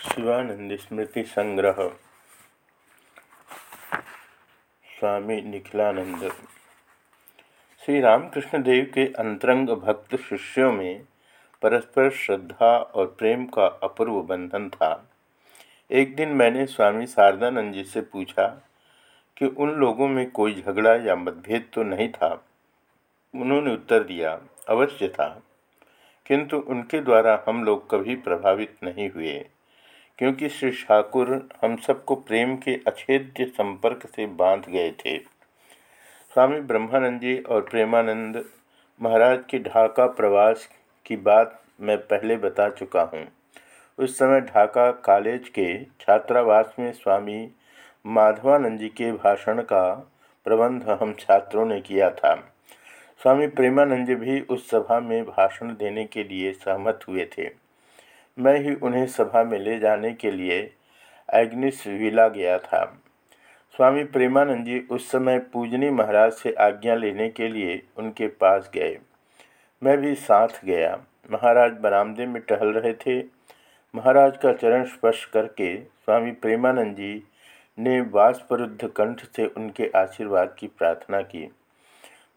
शिवानंद स्मृति संग्रह। स्वामी निखिलानंद। श्री रामकृष्ण देव के अंतरंग भक्त शिष्यों में परस्पर श्रद्धा और प्रेम का अपूर्व बंधन था। एक दिन मैंने स्वामी शारदानंद जी से पूछा कि उन लोगों में कोई झगड़ा या मतभेद तो नहीं था? उन्होंने उत्तर दिया, अवश्य था। किंतु उनके द्वारा हम लोग कभी प्रभावित नहीं हुए। क्योंकि श्री ठाकुर हम सबको प्रेम के अछेद्य संपर्क से बाँध गए थे। स्वामी ब्रह्मानंद जी और प्रेमानंद महाराज के ढाका प्रवास की बात मैं पहले बता चुका हूँ। उस समय ढाका कॉलेज के छात्रावास में स्वामी माधवानंद जी के भाषण का प्रबंध हम छात्रों ने किया था। स्वामी प्रेमानंद जी भी उस सभा में भाषण देने के लिए सहमत हुए थे। मैं ही उन्हें सभा में ले जाने के लिए एग्निस विला गया था। स्वामी प्रेमानंद जी उस समय पूजनी महाराज से आज्ञा लेने के लिए उनके पास गए। मैं भी साथ गया। महाराज बरामदे में टहल रहे थे। महाराज का चरण स्पर्श करके स्वामी प्रेमानंद जी ने वाष्परुद्ध कंठ से उनके आशीर्वाद की प्रार्थना की।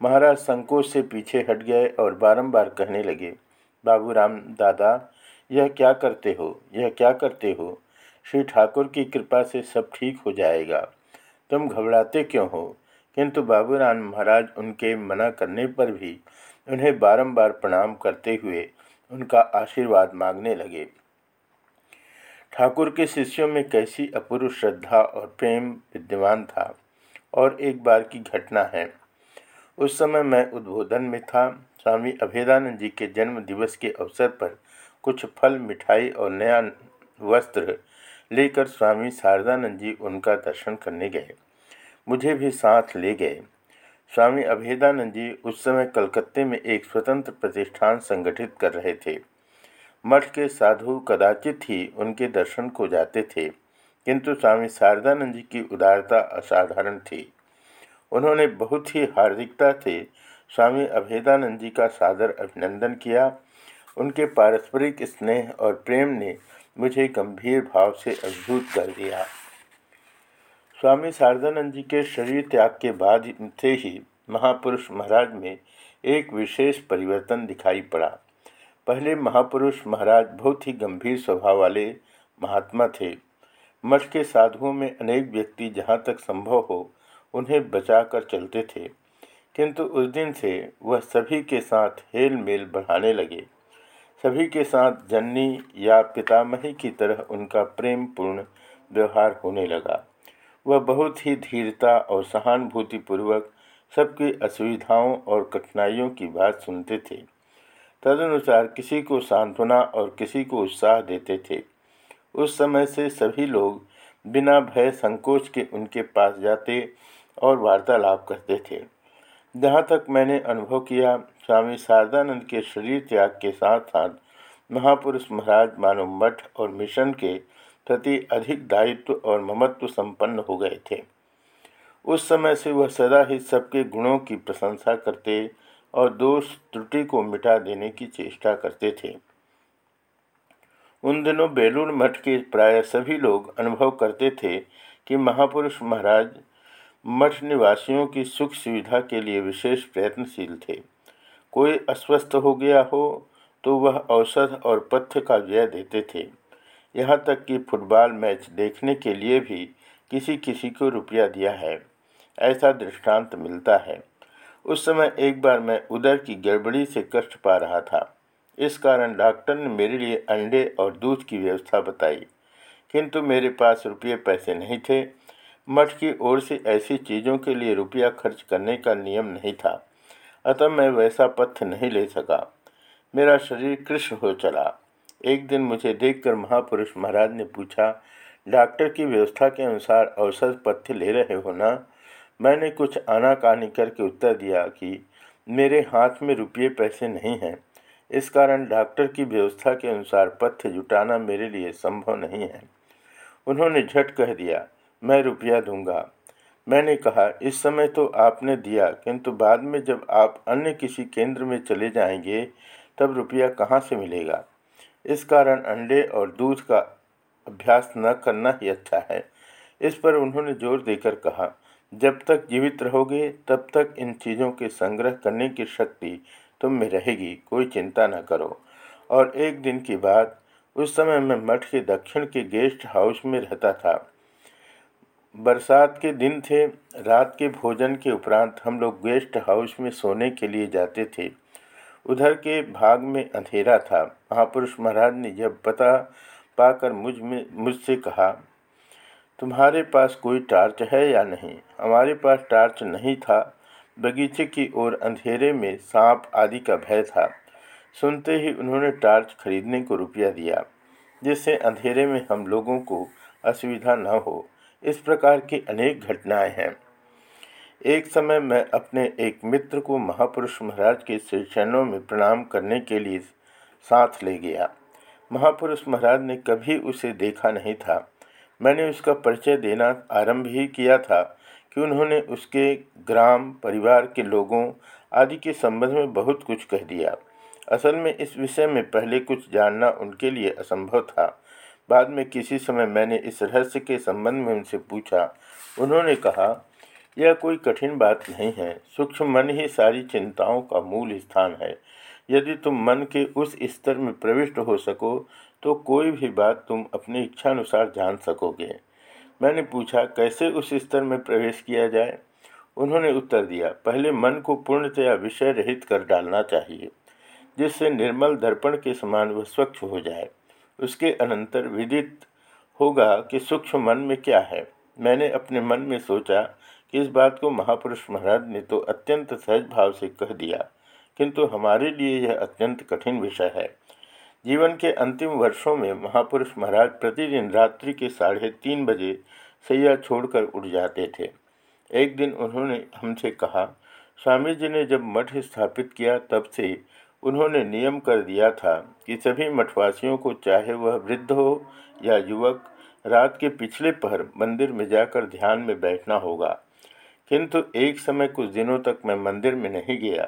महाराज संकोच से पीछे हट गए और बारंबार कहने लगे बाबू राम दादा यह क्या करते हो? यह क्या करते हो? श्री ठाकुर की कृपा से सब ठीक हो जाएगा। तुम घबराते क्यों हो? किंतु बाबूराम महाराज उनके मना करने पर भी उन्हें बारंबार प्रणाम करते हुए उनका आशीर्वाद मांगने लगे। ठाकुर के शिष्यों में कैसी अपूर्व श्रद्धा और प्रेम विद्यमान था और एक बार की घटना है। उस समय मैं उद्बोधन में था। स्वामी अभेदानंद जी के जन्म दिवस के अवसर पर कुछ फल, मिठाई और नया वस्त्र लेकर स्वामी शारदानंद जी उनका दर्शन करने गए। मुझे भी साथ ले गए। स्वामी अभेदानंद जी उस समय कलकत्ते में एक स्वतंत्र प्रतिष्ठान संगठित कर रहे थे। मठ के साधु कदाचित ही उनके दर्शन को जाते थे, किंतु स्वामी शारदानंद जी की उदारता असाधारण थी। उन्होंने बहुत ही हार्दिकता से स्वामी अभेदानंद जी का सादर अभिनंदन किया उनके पारस्परिक स्नेह और प्रेम ने मुझे गंभीर भाव से अभिभूत कर दिया। स्वामी शारदानंद जी के शरीर त्याग के बाद से ही महापुरुष महाराज में एक विशेष परिवर्तन दिखाई पड़ा। पहले महापुरुष महाराज बहुत ही गंभीर स्वभाव वाले महात्मा थे। मठ के साधुओं में अनेक व्यक्ति जहाँ तक संभव हो, उन्हें बचाकर चलते थे। किंतु उस दिन से वह सभी के साथ हेल मेल बढ़ाने लगे। सभी के साथ जननी या पितामही की तरह उनका प्रेम पूर्ण व्यवहार होने लगा। वह बहुत ही धीरता और सहानुभूतिपूर्वक सबकी असुविधाओं और कठिनाइयों की बात सुनते थे। तदनुसार किसी को सांत्वना और किसी को उत्साह देते थे। उस समय से सभी लोग बिना भय संकोच के उनके पास जाते और वार्तालाप करते थे। जहाँ तक मैंने अनुभव किया, स्वामी शारदानंद के शरीर त्याग के साथ साथ महापुरुष महाराज मानव मठ और मिशन के प्रति अधिक दायित्व और ममत्व संपन्न हो गए थे। उस समय से वह सदा ही सबके गुणों की प्रशंसा करते और दोष त्रुटि को मिटा देने की चेष्टा करते थे। उन दिनों बेलूर मठ के प्राय सभी लोग अनुभव करते थे कि महापुरुष महाराज मठ निवासियों की सुख सुविधा के लिए विशेष प्रयत्नशील थे। कोई अस्वस्थ हो गया हो तो वह औषध और पथ्य का व्यय देते थे। यहाँ तक कि फुटबॉल मैच देखने के लिए भी किसी किसी को रुपया दिया है। ऐसा दृष्टांत मिलता है। उस समय एक बार मैं उदर की गड़बड़ी से कष्ट पा रहा था। इस कारण डॉक्टर ने मेरे लिए अंडे और दूध की व्यवस्था बताई। किंतु मेरे पास रुपये पैसे नहीं थे। मठ की ओर से ऐसी चीज़ों के लिए रुपया खर्च करने का नियम नहीं था, अतः मैं वैसा पथ्य नहीं ले सका। मेरा शरीर कृष्ण हो चला। एक दिन मुझे देखकर महापुरुष महाराज ने पूछा, डॉक्टर की व्यवस्था के अनुसार औषध पथ्य ले रहे हो ना? मैंने कुछ आनाकानी करके उत्तर दिया कि, मेरे हाथ में रुपये पैसे नहीं हैं। इस कारण डॉक्टर की व्यवस्था के अनुसार पथ्य जुटाना मेरे लिए संभव नहीं है। उन्होंने झट कह दिया मैं रुपया दूँगा। मैंने कहा, इस समय तो आपने दिया, किंतु बाद में जब आप अन्य किसी केंद्र में चले जाएँगे, तब रुपया कहाँ से मिलेगा? इस कारण अंडे और दूध का अभ्यास न करना ही अच्छा है। इस पर उन्होंने ज़ोर देकर कहा, जब तक जीवित रहोगे, तब तक इन चीज़ों के संग्रह करने की शक्ति तुम में रहेगी, कोई चिंता न करो। और एक दिन की बात, उस समय मैं मठ के दक्षिण के गेस्ट हाउस में रहता था। बरसात के दिन थे, रात के भोजन के उपरांत हम लोग गेस्ट हाउस में सोने के लिए जाते थे। उधर के भाग में अंधेरा था। महापुरुष महाराज ने जब पता पाकर मुझमें, मुझसे कहा, तुम्हारे पास कोई टार्च है या नहीं? हमारे पास टार्च नहीं था। बगीचे की ओर अंधेरे में सांप आदि का भय था। सुनते ही उन्होंने टार्च खरीदने को रुपया दिया, जिससे अंधेरे में हम लोगों को असुविधा न हो। इस प्रकार की अनेक घटनाएँ हैं। एक समय मैं अपने एक मित्र को महापुरुष महाराज के श्री चरणों में प्रणाम करने के लिए साथ ले गया। महापुरुष महाराज ने कभी उसे देखा नहीं था। मैंने उसका परिचय देना आरंभ ही किया था कि उन्होंने उसके ग्राम, परिवार के लोगों आदि के संबंध में बहुत कुछ कह दिया। असल में इस विषय में पहले कुछ जानना उनके लिए असंभव था। बाद में किसी समय मैंने इस रहस्य के संबंध में उनसे पूछा। उन्होंने कहा, यह कोई कठिन बात नहीं है। सूक्ष्म मन ही सारी चिंताओं का मूल स्थान है। यदि तुम मन के उस स्तर में प्रविष्ट हो सको तो कोई भी बात तुम अपनी इच्छानुसार जान सकोगे। मैंने पूछा, कैसे उस स्तर में प्रवेश किया जाए? उन्होंने उत्तर दिया, पहले मन को पूर्णतया विषय रहित कर डालना चाहिए, जिससे निर्मल दर्पण के समान वह स्वच्छ हो जाए। उसके अनंतर विदित होगा कि सूक्ष्म मन में क्या है। मैंने अपने मन में सोचा कि इस बात को महापुरुष महाराज ने तो अत्यंत सहज भाव से कह दिया, किंतु हमारे लिए यह अत्यंत कठिन विषय है। जीवन के अंतिम वर्षों में महापुरुष महाराज प्रतिदिन रात्रि के साढ़े तीन बजे सैया छोड़कर उठ जाते थे। एक दिन उन्होंने हमसे कहा, स्वामी जी ने जब मठ स्थापित किया तब से उन्होंने नियम कर दिया था कि सभी मठवासियों को चाहे वह वृद्ध हो या युवक, रात के पिछले पहर मंदिर में जाकर ध्यान में बैठना होगा। किंतु एक समय कुछ दिनों तक मैं मंदिर में नहीं गया।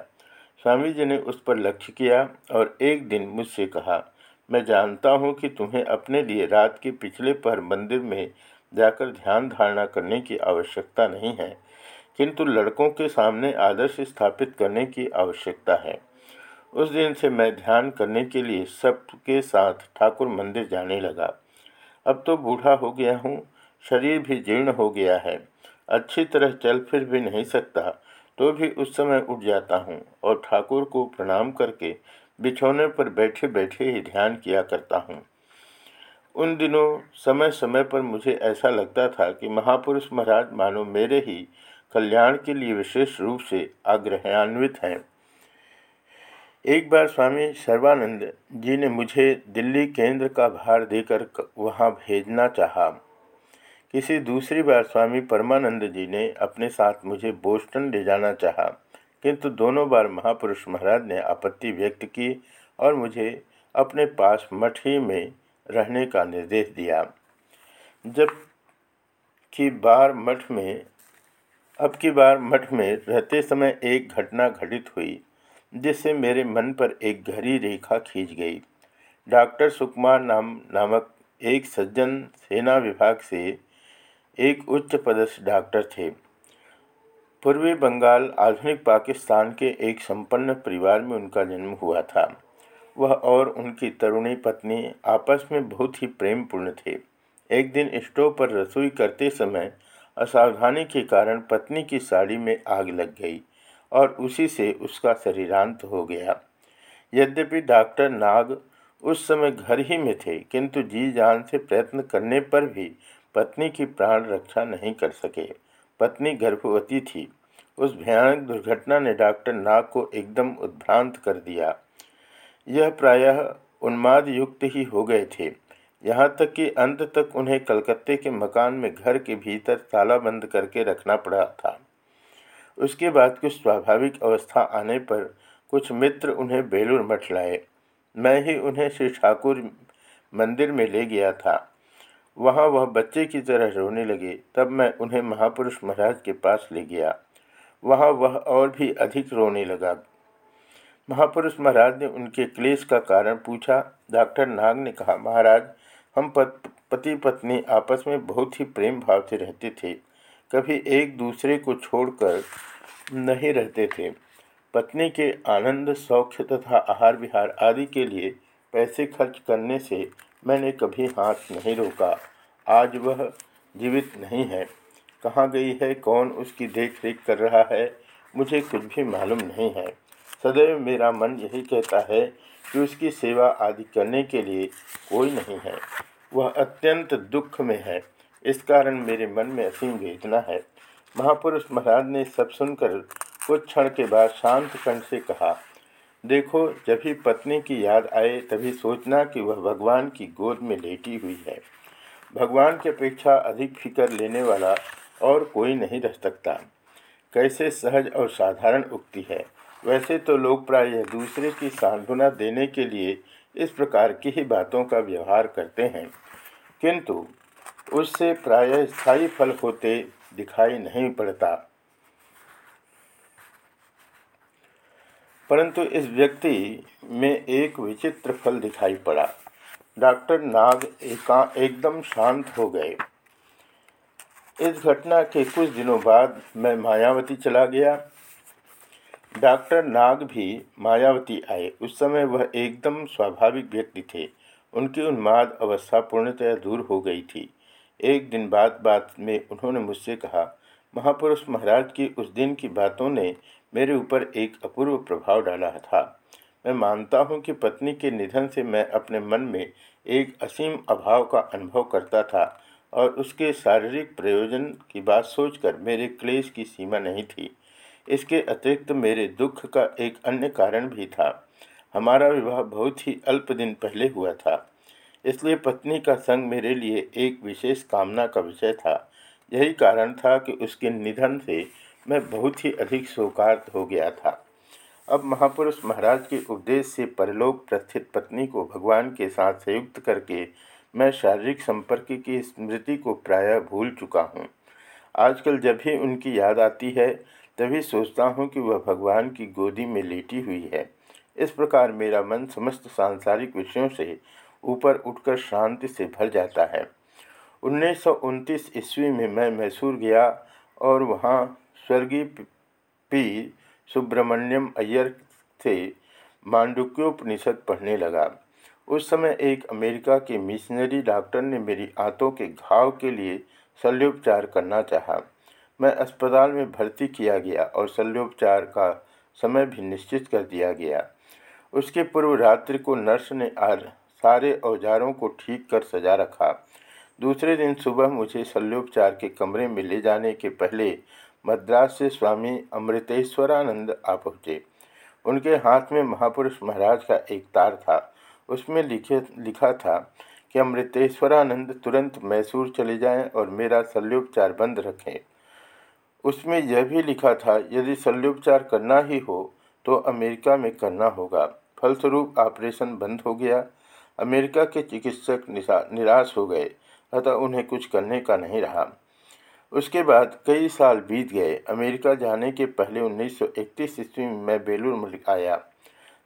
स्वामी जी ने उस पर लक्ष्य किया और एक दिन मुझसे कहा, मैं जानता हूँ कि तुम्हें अपने लिए रात के पिछले पहर मंदिर में जाकर ध्यान धारणा करने की आवश्यकता नहीं है, किंतु लड़कों के सामने आदर्श स्थापित करने की आवश्यकता है। उस दिन से मैं ध्यान करने के लिए सबके साथ ठाकुर मंदिर जाने लगा। अब तो बूढ़ा हो गया हूँ, शरीर भी जीर्ण हो गया है। अच्छी तरह चल फिर भी नहीं सकता तो भी उस समय उठ जाता हूँ और ठाकुर को प्रणाम करके बिछौने पर बैठे बैठे ही ध्यान किया करता हूँ। उन दिनों समय समय पर मुझे ऐसा लगता था कि महापुरुष महाराज मानो मेरे ही कल्याण के लिए विशेष रूप से आग्रहान्वित हैं। एक बार स्वामी सर्वानंद जी ने मुझे दिल्ली केंद्र का भार देकर वहाँ भेजना चाहा। किसी दूसरी बार स्वामी परमानंद जी ने अपने साथ मुझे बोस्टन ले जाना चाहा, किंतु दोनों बार महापुरुष महाराज ने आपत्ति व्यक्त की और मुझे अपने पास मठ ही में रहने का निर्देश दिया। जब की बार मठ में, अब की बार मठ में रहते समय एक घटना घटित हुई। जिससे मेरे मन पर एक गहरी रेखा खींच गई। डॉक्टर सुकुमार नाम, नामक एक सज्जन सेना विभाग से एक उच्च पदस्थ डॉक्टर थे। पूर्वी बंगाल, आधुनिक पाकिस्तान के एक संपन्न परिवार में उनका जन्म हुआ था। वह और उनकी तरुणी पत्नी आपस में बहुत ही प्रेमपूर्ण थे। एक दिन स्टोव पर रसोई करते समय असावधानी के कारण पत्नी की साड़ी में आग लग गई। और उसी से उसका शरीरांत हो गया। यद्यपि डॉक्टर नाग उस समय घर ही में थे, किंतु जी जान से प्रयत्न करने पर भी पत्नी की प्राण रक्षा नहीं कर सके। पत्नी गर्भवती थी। उस भयानक दुर्घटना ने डॉक्टर नाग को एकदम उद्भ्रांत कर दिया। यह प्रायः उन्माद युक्त ही हो गए थे। यहाँ तक कि अंत तक उन्हें कलकत्ते के मकान में घर के भीतर ताला बंद करके रखना पड़ा था। उसके बाद कुछ स्वाभाविक अवस्था आने पर कुछ मित्र उन्हें बेलूर मठ लाए। मैं ही उन्हें श्री ठाकुर मंदिर में ले गया था। वहाँ वह बच्चे की तरह रोने लगे। तब मैं उन्हें महापुरुष महाराज के पास ले गया। वहाँ वह और भी अधिक रोने लगा। महापुरुष महाराज ने उनके क्लेश का कारण पूछा। डॉक्टर नाग ने कहा, महाराज, हम पति पत्नी आपस में बहुत ही प्रेम भाव से रहते थे। कभी एक दूसरे को छोड़कर नहीं रहते थे। पत्नी के आनंद, सौख्य तथा आहार विहार आदि के लिए पैसे खर्च करने से मैंने कभी हाथ नहीं रोका। आज वह जीवित नहीं है। कहाँ गई है? कौन उसकी देख रेख कर रहा है? मुझे कुछ भी मालूम नहीं है। सदैव मेरा मन यही कहता है कि उसकी सेवा आदि करने के लिए कोई नहीं है। वह अत्यंत दुख में है। इस कारण मेरे मन में असीम वेदना है। महापुरुष महाराज ने सब सुनकर कुछ क्षण के बाद शांत कंठ से कहा, देखो, जब भी पत्नी की याद आए, तभी सोचना कि वह भगवान की गोद में लेटी हुई है। भगवान की अपेक्षा अधिक फ़िक्र लेने वाला और कोई नहीं रह सकता। कैसे सहज और साधारण उक्ति है। वैसे तो लोग प्रायः दूसरे की सांत्वना देने के लिए इस प्रकार की ही बातों का व्यवहार करते हैं। किंतु उससे प्रायः स्थायी फल होते दिखाई नहीं पड़ता। परंतु इस व्यक्ति में एक विचित्र फल दिखाई पड़ा। डॉक्टर नाग एका, एकदम शांत हो गए। इस घटना के कुछ दिनों बाद मैं मायावती चला गया। डॉक्टर नाग भी मायावती आए। उस समय वह एकदम स्वाभाविक व्यक्ति थे। उनकी उन्माद अवस्था पूर्णतया दूर हो गई थी। एक दिन बाद बात में उन्होंने मुझसे कहा, महापुरुष महाराज की उस दिन की बातों ने मेरे ऊपर एक अपूर्व प्रभाव डाला था। मैं मानता हूँ कि पत्नी के निधन से मैं अपने मन में एक असीम अभाव का अनुभव करता था और उसके शारीरिक प्रयोजन की बात सोचकर मेरे क्लेश की सीमा नहीं थी। इसके अतिरिक्त मेरे दुख का एक अन्य कारण भी था। हमारा विवाह बहुत ही अल्प दिन पहले हुआ था। इसलिए पत्नी का संग मेरे लिए एक विशेष कामना का विषय था। यही कारण था कि उसके निधन से मैं बहुत ही अधिक शोकार्त हो गया था। अब महापुरुष महाराज के उपदेश से परलोक प्रस्थित पत्नी को भगवान के साथ संयुक्त करके मैं शारीरिक संपर्क की स्मृति को प्रायः भूल चुका हूँ। आजकल जब भी उनकी याद आती है, तभी सोचता हूँ कि वह भगवान की गोदी में लेटी हुई है। इस प्रकार मेरा मन समस्त सांसारिक विषयों से ऊपर उठकर शांति से भर जाता है। उन्नीस सौ उनतीस ईस्वी में मैं मैसूर गया और वहाँ स्वर्गीय पी सुब्रमण्यम अय्यर से मांडुक्योपनिषद पढ़ने लगा। उस समय एक अमेरिका के मिशनरी डॉक्टर ने मेरी आंतों के घाव के लिए शल्योपचार करना चाहा। मैं अस्पताल में भर्ती किया गया और शल्योपचार का समय भी निश्चित कर दिया गया। उसके पूर्व रात्रि को नर्स ने आज सारे औजारों को ठीक कर सजा रखा। दूसरे दिन सुबह मुझे शल्योपचार के कमरे में ले जाने के पहले मद्रास से स्वामी अमृतेश्वरानंद आ पहुँचे। उनके हाथ में महापुरुष महाराज का एक तार था। उसमें लिखे, लिखा था कि, अमृतेश्वरानंद, तुरंत मैसूर चले जाएँ और मेरा शल्योपचार बंद रखें। उसमें यह भी लिखा था, यदि शल्योपचार करना ही हो तो अमेरिका में करना होगा। फलस्वरूप ऑपरेशन बंद हो गया। अमेरिका के चिकित्सक निराश हो गए, अतः उन्हें कुछ करने का नहीं रहा। उसके बाद कई साल बीत गए। अमेरिका जाने के पहले 1931 ईस्वी में मैं बेलूर आया।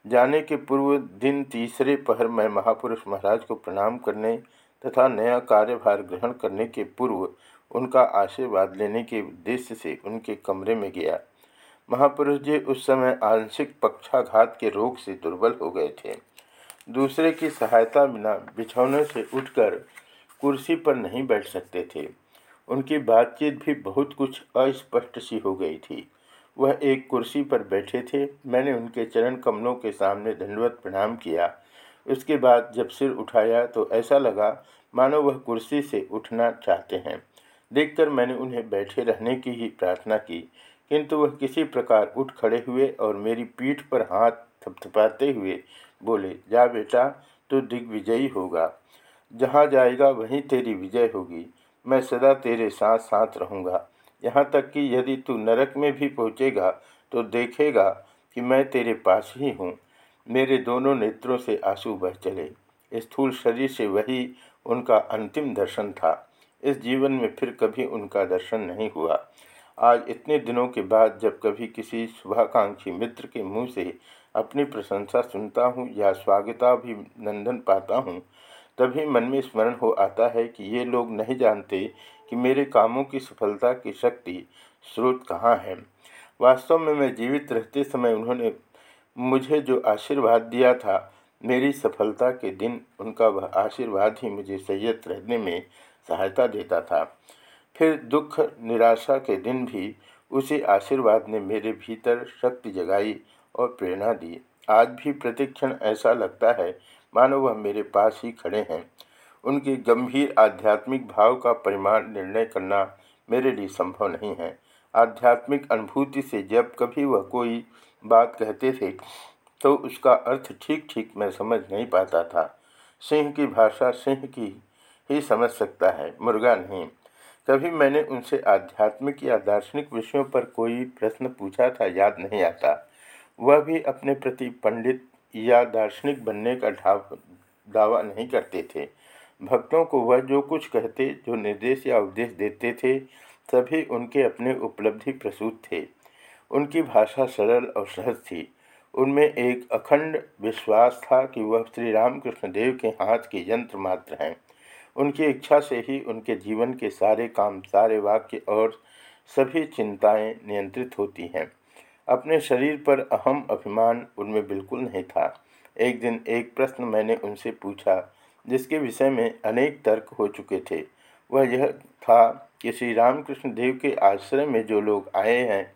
जाने के पूर्व दिन तीसरे पहर मैं महापुरुष महाराज को प्रणाम करने तथा नया कार्यभार ग्रहण करने के पूर्व उनका आशीर्वाद लेने के उद्देश्य से उनके कमरे में गया। महापुरुष जी उस समय आंशिक पक्षाघात के रोग से दुर्बल हो गए थे। दूसरे की सहायता बिना बिछौने से उठकर कुर्सी पर नहीं बैठ सकते थे। उनकी बातचीत भी बहुत कुछ अस्पष्ट सी हो गई थी। वह एक कुर्सी पर बैठे थे। मैंने उनके चरण कमलों के सामने दंडवत प्रणाम किया। उसके बाद जब सिर उठाया तो ऐसा लगा मानो वह कुर्सी से उठना चाहते हैं। देखकर मैंने उन्हें बैठे रहने की ही प्रार्थना की, किंतु वह किसी प्रकार उठ खड़े हुए और मेरी पीठ पर हाथ थपथपाते हुए बोले, जा बेटा तो दिग्विजयी होगा। जहाँ जाएगा, वहीं तेरी विजय होगी। मैं सदा तेरे साथ साथ रहूँगा। यहाँ तक कि यदि तू नरक में भी पहुँचेगा तो देखेगा कि मैं तेरे पास ही हूँ। मेरे दोनों नेत्रों से आँसू बह चले। स्थूल शरीर से वही उनका अंतिम दर्शन था। इस जीवन में फिर कभी उनका दर्शन नहीं हुआ। आज इतने दिनों के बाद जब कभी किसी शुभाकांक्षी मित्र के मुँह से अपनी प्रशंसा सुनता हूँ या स्वागताभिनंदन पाता हूँ। तभी मन में स्मरण हो आता है कि ये लोग नहीं जानते कि मेरे कामों की सफलता की शक्ति स्रोत कहाँ है। वास्तव में मैं जीवित रहते समय उन्होंने मुझे जो आशीर्वाद दिया था, मेरी सफलता के दिन उनका वह आशीर्वाद ही मुझे सैयत रहने में सहायता देता था। फिर दुख, निराशा के दिन भी उसी आशीर्वाद ने मेरे भीतर शक्ति जगाई और प्रेरणा दी। आज भी प्रतिक्षण ऐसा लगता है, मानो वह मेरे पास ही खड़े हैं। उनके गंभीर आध्यात्मिक भाव का परिमाण निर्णय करना मेरे लिए संभव नहीं है। आध्यात्मिक अनुभूति से जब कभी वह कोई बात कहते थे तो उसका अर्थ ठीक ठीक मैं समझ नहीं पाता था। सिंह की भाषा सिंह की ही समझ सकता है, मुर्गा नहीं। कभी मैंने उनसे आध्यात्मिक या दार्शनिक विषयों पर कोई प्रश्न पूछा था, याद नहीं आता। वह भी अपने प्रति पंडित या दार्शनिक बनने का दावा नहीं करते थे। भक्तों को वह जो कुछ कहते, जो निर्देश या उपदेश देते थे, सभी उनके अपने उपलब्धि प्रसूत थे। उनकी भाषा सरल और सहज थी। उनमें एक अखंड विश्वास था कि वह श्री रामकृष्ण देव के हाथ के यंत्र मात्र हैं। उनकी इच्छा से ही उनके जीवन के सारे काम, सारे वाक्य और सभी चिंताएँ नियंत्रित होती हैं। अपने शरीर पर अहम अभिमान उनमें बिल्कुल नहीं था। एक दिन एक प्रश्न मैंने उनसे पूछा, जिसके विषय में अनेक तर्क हो चुके थे। वह यह था कि श्री रामकृष्ण देव के आश्रय में जो लोग आए हैं,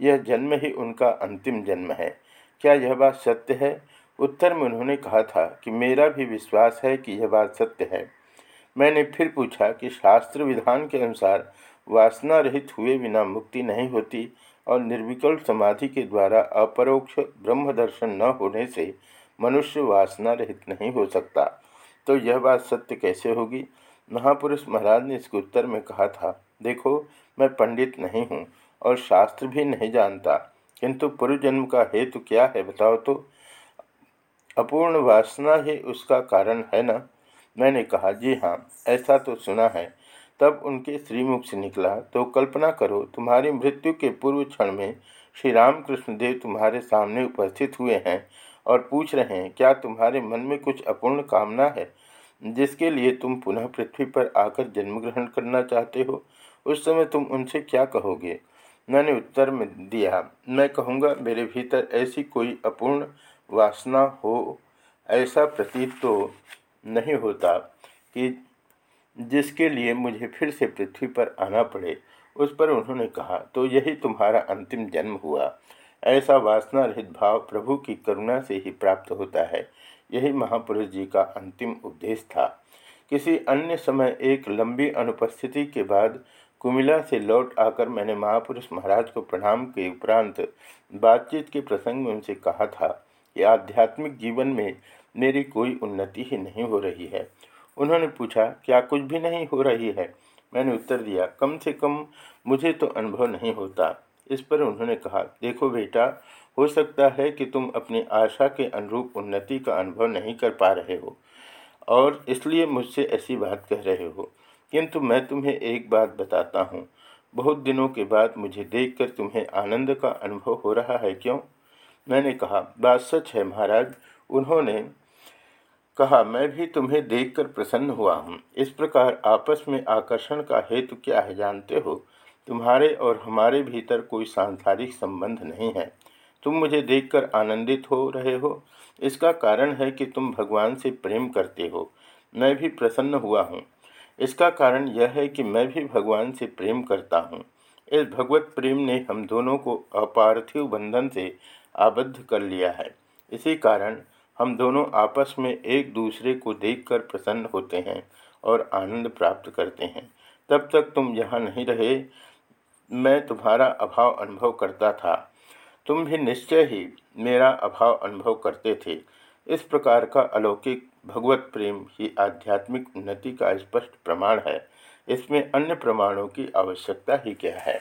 यह जन्म ही उनका अंतिम जन्म है। क्या यह बात सत्य है? उत्तर में उन्होंने कहा था कि मेरा भी विश्वास है कि यह बात सत्य है। मैंने फिर पूछा कि शास्त्र विधान के अनुसार वासना रहित हुए बिना मुक्ति नहीं होती और निर्विकल्प समाधि के द्वारा अपरोक्ष ब्रह्म दर्शन न होने से मनुष्य वासना रहित नहीं हो सकता। तो यह बात सत्य कैसे होगी? महापुरुष महाराज ने इसके उत्तर में कहा था, देखो, मैं पंडित नहीं हूँ और शास्त्र भी नहीं जानता, किंतु पूर्व जन्म का हेतु क्या है बताओ तो? अपूर्ण वासना ही उसका कारण है ना? मैंने कहा, जी हाँ ऐसा तो सुना है। तब उनके श्रीमुख से निकला तो कल्पना करो, तुम्हारी मृत्यु के पूर्व क्षण में श्री रामकृष्ण देव तुम्हारे सामने उपस्थित हुए हैं और पूछ रहे हैं, क्या तुम्हारे मन में कुछ अपूर्ण कामना है, जिसके लिए तुम पुनः पृथ्वी पर आकर जन्म ग्रहण करना चाहते हो? उस समय तुम उनसे क्या कहोगे? मैंने उत्तर में दिया, मैं कहूँगा, मेरे भीतर ऐसी कोई अपूर्ण वासना हो, ऐसा प्रतीत तो नहीं होता कि जिसके लिए मुझे फिर से पृथ्वी पर आना पड़े, उस पर उन्होंने कहा तो यही तुम्हारा अंतिम जन्म हुआ। ऐसा वासना रहित भाव प्रभु की करुणा से ही प्राप्त होता है। यही महापुरुष जी का अंतिम उपदेश था। किसी अन्य समय एक लंबी अनुपस्थिति के बाद कुमिला से लौट आकर मैंने महापुरुष महाराज को प्रणाम के उपरांत बातचीत के प्रसंग में उनसे कहा था कि आध्यात्मिक जीवन में मेरी कोई उन्नति ही नहीं हो रही है। उन्होंने पूछा, क्या कुछ भी नहीं हो रही है? मैंने उत्तर दिया, कम से कम मुझे तो अनुभव नहीं होता। इस पर उन्होंने कहा, देखो बेटा, हो सकता है कि तुम अपनी आशा के अनुरूप उन्नति का अनुभव नहीं कर पा रहे हो, और इसलिए मुझसे ऐसी बात कह रहे हो। किंतु मैं तुम्हें एक बात बताता हूँ। बहुत दिनों के बाद मुझे देखकर तुम्हें आनंद का अनुभव हो रहा है क्यों? मैंने कहा, बात सच है महाराज, उन्होंने कहा, मैं भी तुम्हें देखकर प्रसन्न हुआ हूँ। इस प्रकार आपस में आकर्षण का हेतु क्या है जानते हो? तुम्हारे और हमारे भीतर कोई सांसारिक संबंध नहीं है। तुम मुझे देखकर आनंदित हो रहे हो। इसका कारण है कि तुम भगवान से प्रेम करते हो। मैं भी प्रसन्न हुआ हूँ। इसका कारण यह है कि मैं भी भगवान से प्रेम करता हूँ। इस भगवत प्रेम ने हम दोनों को अपार्थिव बंधन से आबद्ध कर लिया है। इसी कारण हम दोनों आपस में एक दूसरे को देखकर प्रसन्न होते हैं और आनंद प्राप्त करते हैं। तब तक तुम यहाँ नहीं रहे। मैं तुम्हारा अभाव अनुभव करता था। तुम भी निश्चय ही मेरा अभाव अनुभव करते थे। इस प्रकार का अलौकिक भगवत प्रेम ही आध्यात्मिक उन्नति का स्पष्ट प्रमाण है। इसमें अन्य प्रमाणों की आवश्यकता ही क्या है?